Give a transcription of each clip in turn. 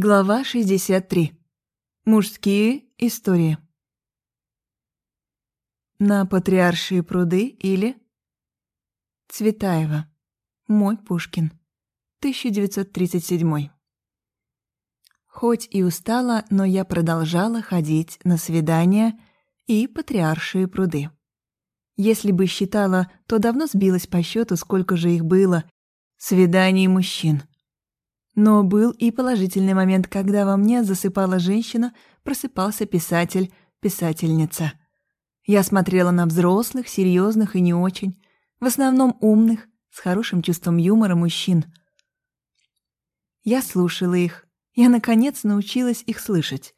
Глава 63. Мужские истории. На Патриаршие пруды или Цветаева. Мой Пушкин. 1937. Хоть и устала, но я продолжала ходить на свидания и Патриаршие пруды. Если бы считала, то давно сбилась по счету, сколько же их было. Свиданий мужчин. Но был и положительный момент, когда во мне засыпала женщина, просыпался писатель, писательница. Я смотрела на взрослых, серьезных и не очень, в основном умных, с хорошим чувством юмора мужчин. Я слушала их. Я, наконец, научилась их слышать.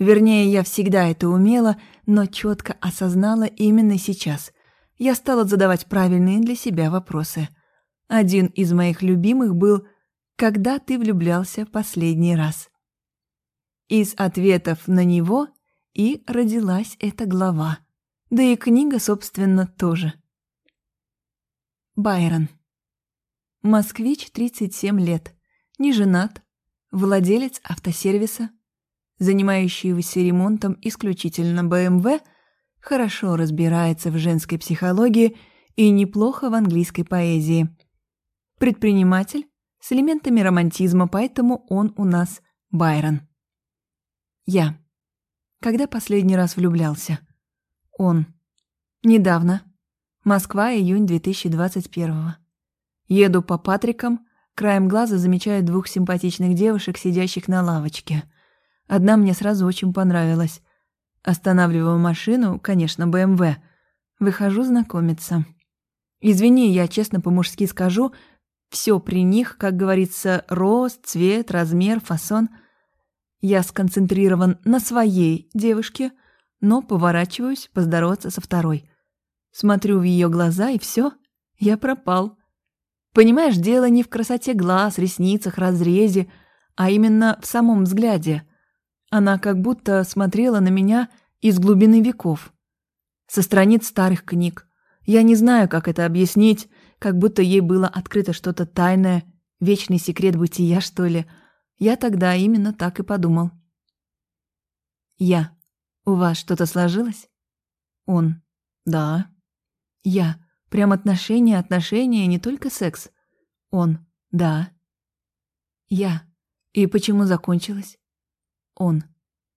Вернее, я всегда это умела, но четко осознала именно сейчас. Я стала задавать правильные для себя вопросы. Один из моих любимых был когда ты влюблялся последний раз? Из ответов на него и родилась эта глава. Да и книга, собственно, тоже. Байрон. Москвич, 37 лет. Не женат. Владелец автосервиса. Занимающийся ремонтом исключительно БМВ. Хорошо разбирается в женской психологии и неплохо в английской поэзии. Предприниматель с элементами романтизма, поэтому он у нас Байрон. Я. Когда последний раз влюблялся? Он. Недавно. Москва, июнь 2021 Еду по Патрикам, краем глаза замечаю двух симпатичных девушек, сидящих на лавочке. Одна мне сразу очень понравилась. Останавливаю машину, конечно, БМВ. Выхожу знакомиться. Извини, я честно по-мужски скажу, все при них, как говорится, рост, цвет, размер, фасон. Я сконцентрирован на своей девушке, но поворачиваюсь поздороваться со второй. Смотрю в ее глаза, и все, я пропал. Понимаешь, дело не в красоте глаз, ресницах, разрезе, а именно в самом взгляде. Она как будто смотрела на меня из глубины веков. Со страниц старых книг. Я не знаю, как это объяснить, как будто ей было открыто что-то тайное, вечный секрет бытия, что ли. Я тогда именно так и подумал. Я. У вас что-то сложилось? Он. Да. Я. Прям отношения, отношения, не только секс. Он. Да. Я. И почему закончилось? Он.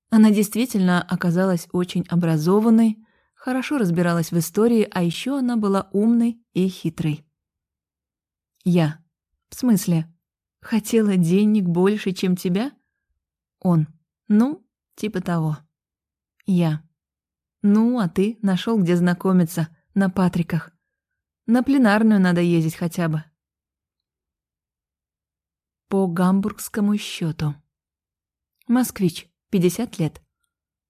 Она действительно оказалась очень образованной, хорошо разбиралась в истории, а еще она была умной и хитрой. Я. В смысле? Хотела денег больше, чем тебя? Он. Ну, типа того. Я. Ну, а ты нашел, где знакомиться, на Патриках. На пленарную надо ездить хотя бы. По гамбургскому счету. Москвич, 50 лет.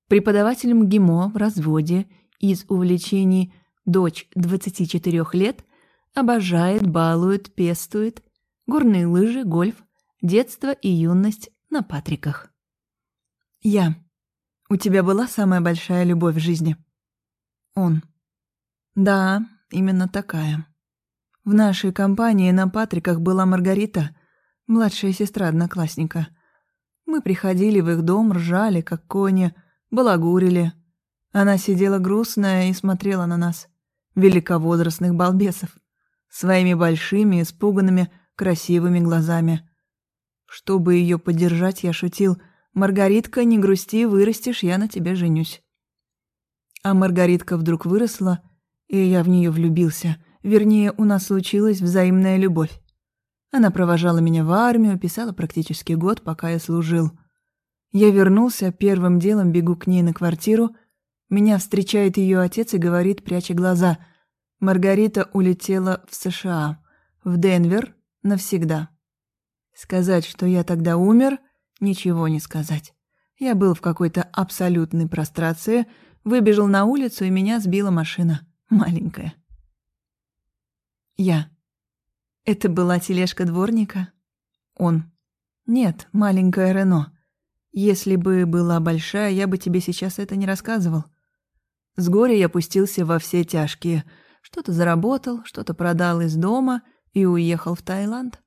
Преподаватель МГИМО в разводе из увлечений дочь 24 лет Обожает, балует, пестует. Горные лыжи, гольф, детство и юность на Патриках. Я. У тебя была самая большая любовь в жизни? Он. Да, именно такая. В нашей компании на Патриках была Маргарита, младшая сестра одноклассника. Мы приходили в их дом, ржали, как кони, балагурили. Она сидела грустная и смотрела на нас, великовозрастных балбесов своими большими, испуганными, красивыми глазами. Чтобы ее поддержать, я шутил «Маргаритка, не грусти, вырастешь, я на тебе женюсь». А Маргаритка вдруг выросла, и я в нее влюбился. Вернее, у нас случилась взаимная любовь. Она провожала меня в армию, писала практически год, пока я служил. Я вернулся, первым делом бегу к ней на квартиру. Меня встречает ее отец и говорит, пряча глаза – Маргарита улетела в США, в Денвер навсегда. Сказать, что я тогда умер, ничего не сказать. Я был в какой-то абсолютной прострации, выбежал на улицу, и меня сбила машина. Маленькая. Я. Это была тележка дворника? Он. Нет, маленькая Рено. Если бы была большая, я бы тебе сейчас это не рассказывал. С горя я пустился во все тяжкие — что-то заработал, что-то продал из дома и уехал в Таиланд.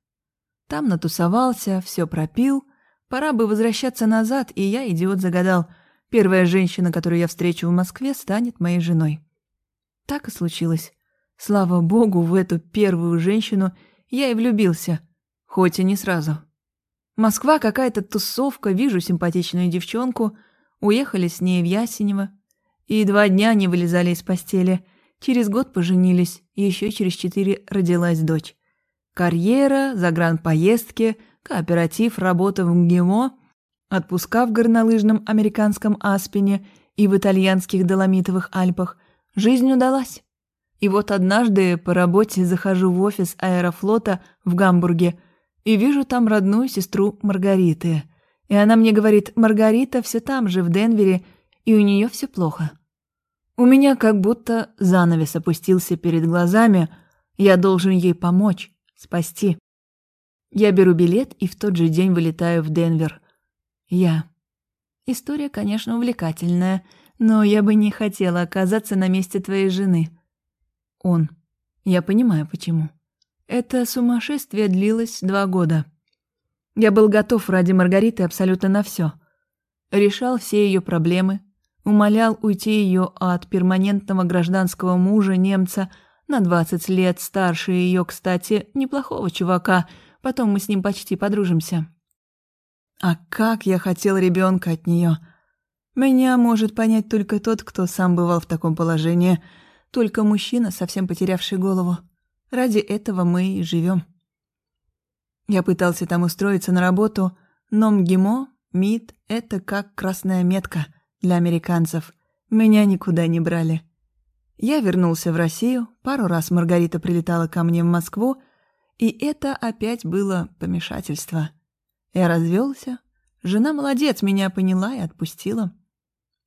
Там натусовался, все пропил, Пора бы возвращаться назад, и я, идиот, загадал. Первая женщина, которую я встречу в Москве, станет моей женой. Так и случилось. Слава богу, в эту первую женщину я и влюбился, хоть и не сразу. Москва какая-то тусовка, вижу симпатичную девчонку, уехали с ней в Ясенево, и два дня не вылезали из постели. Через год поженились, еще через четыре родилась дочь. Карьера, загранпоездки, кооператив, работа в МГИМО, отпуска в горнолыжном американском Аспене и в итальянских Доломитовых Альпах. Жизнь удалась. И вот однажды по работе захожу в офис аэрофлота в Гамбурге и вижу там родную сестру Маргариты. И она мне говорит, Маргарита все там же, в Денвере, и у нее все плохо. У меня как будто занавес опустился перед глазами, я должен ей помочь, спасти. Я беру билет и в тот же день вылетаю в Денвер. Я. История, конечно, увлекательная, но я бы не хотела оказаться на месте твоей жены. Он. Я понимаю, почему. Это сумасшествие длилось два года. Я был готов ради Маргариты абсолютно на все. Решал все ее проблемы, умолял уйти ее от перманентного гражданского мужа немца на 20 лет старше ее, кстати, неплохого чувака, потом мы с ним почти подружимся. А как я хотел ребенка от нее. Меня может понять только тот, кто сам бывал в таком положении – только мужчина, совсем потерявший голову. Ради этого мы и живем. Я пытался там устроиться на работу, но МГИМО, МИД — это как красная метка для американцев. Меня никуда не брали. Я вернулся в Россию, пару раз Маргарита прилетала ко мне в Москву, и это опять было помешательство. Я развелся, жена молодец, меня поняла и отпустила.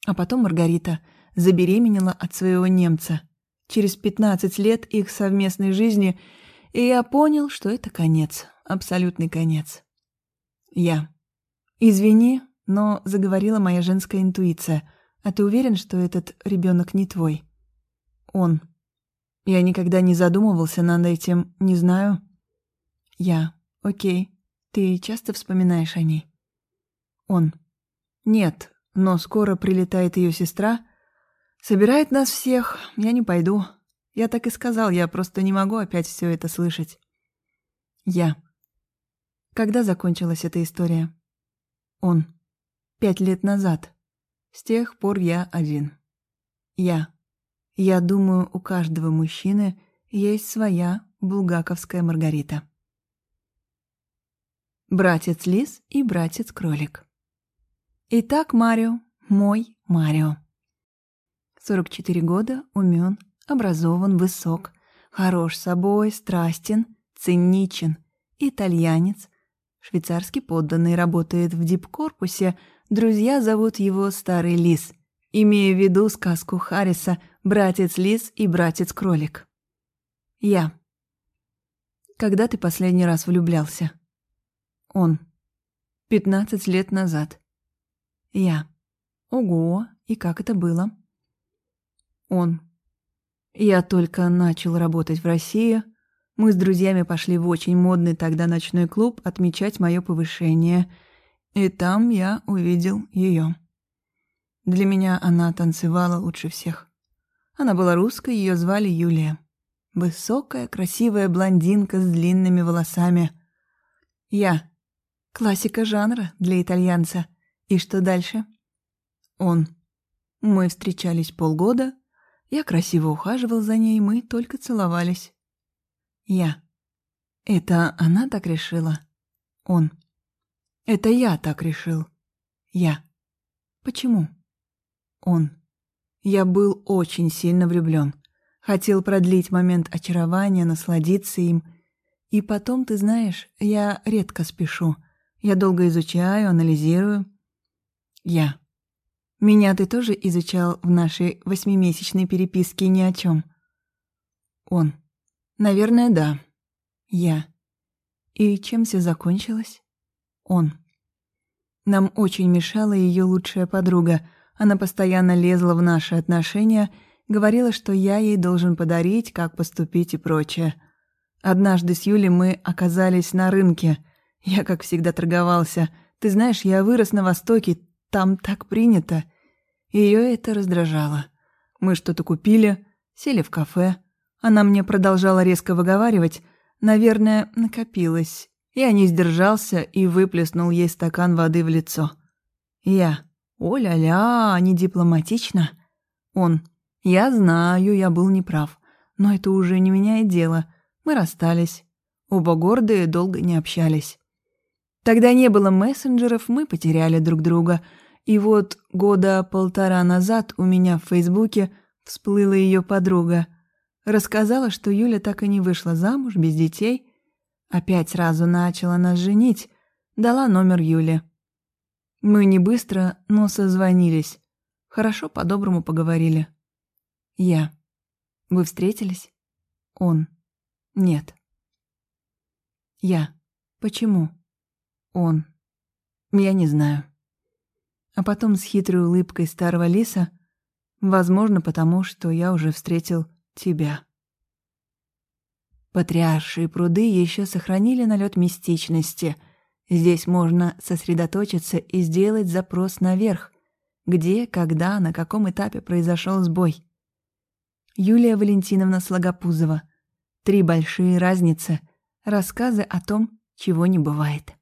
А потом Маргарита забеременела от своего немца через 15 лет их совместной жизни, и я понял, что это конец, абсолютный конец. Я. Извини, но заговорила моя женская интуиция. А ты уверен, что этот ребенок не твой? Он. Я никогда не задумывался над этим, не знаю. Я. Окей. Ты часто вспоминаешь о ней? Он. Нет, но скоро прилетает ее сестра, Собирает нас всех, я не пойду. Я так и сказал, я просто не могу опять все это слышать. Я. Когда закончилась эта история? Он. Пять лет назад. С тех пор я один. Я. Я думаю, у каждого мужчины есть своя булгаковская Маргарита. Братец Лис и братец Кролик. Итак, Марио, мой Марио. 44 года, умен, образован, высок, хорош собой, страстен, циничен, итальянец, швейцарский подданный, работает в дипкорпусе, друзья зовут его Старый Лис, имея в виду сказку Харриса «Братец Лис и братец Кролик». Я. Когда ты последний раз влюблялся? Он. Пятнадцать лет назад. Я. Ого, и как это было? Он. Я только начал работать в России. Мы с друзьями пошли в очень модный тогда ночной клуб отмечать мое повышение. И там я увидел ее. Для меня она танцевала лучше всех. Она была русской, ее звали Юлия. Высокая, красивая блондинка с длинными волосами. Я. Классика жанра для итальянца. И что дальше? Он. Мы встречались полгода, я красиво ухаживал за ней, мы только целовались. Я. Это она так решила? Он. Это я так решил. Я. Почему? Он. Я был очень сильно влюблен. Хотел продлить момент очарования, насладиться им. И потом, ты знаешь, я редко спешу. Я долго изучаю, анализирую. Я. Меня ты тоже изучал в нашей восьмимесячной переписке ни о чем. Он. Наверное, да. Я. И чем все закончилось? Он. Нам очень мешала ее лучшая подруга. Она постоянно лезла в наши отношения, говорила, что я ей должен подарить, как поступить и прочее. Однажды с Юлей мы оказались на рынке. Я, как всегда, торговался. Ты знаешь, я вырос на Востоке, там так принято. Ее это раздражало. Мы что-то купили, сели в кафе. Она мне продолжала резко выговаривать. Наверное, накопилось. Я не сдержался и выплеснул ей стакан воды в лицо. Я. «О-ля-ля, не дипломатично». Он. «Я знаю, я был неправ. Но это уже не меняет дело. Мы расстались. Оба гордые долго не общались. Тогда не было мессенджеров, мы потеряли друг друга. И вот года полтора назад у меня в Фейсбуке всплыла ее подруга. Рассказала, что Юля так и не вышла замуж, без детей. Опять сразу начала нас женить. Дала номер Юле. Мы не быстро, но созвонились. Хорошо, по-доброму поговорили. Я. Вы встретились? Он. Нет. Я. Почему? Он. Я не знаю. А потом с хитрой улыбкой старого лиса, возможно, потому что я уже встретил тебя. Патриаршие пруды еще сохранили налет мистичности. Здесь можно сосредоточиться и сделать запрос наверх. Где, когда, на каком этапе произошел сбой. Юлия Валентиновна Слогопузова. Три большие разницы. Рассказы о том, чего не бывает.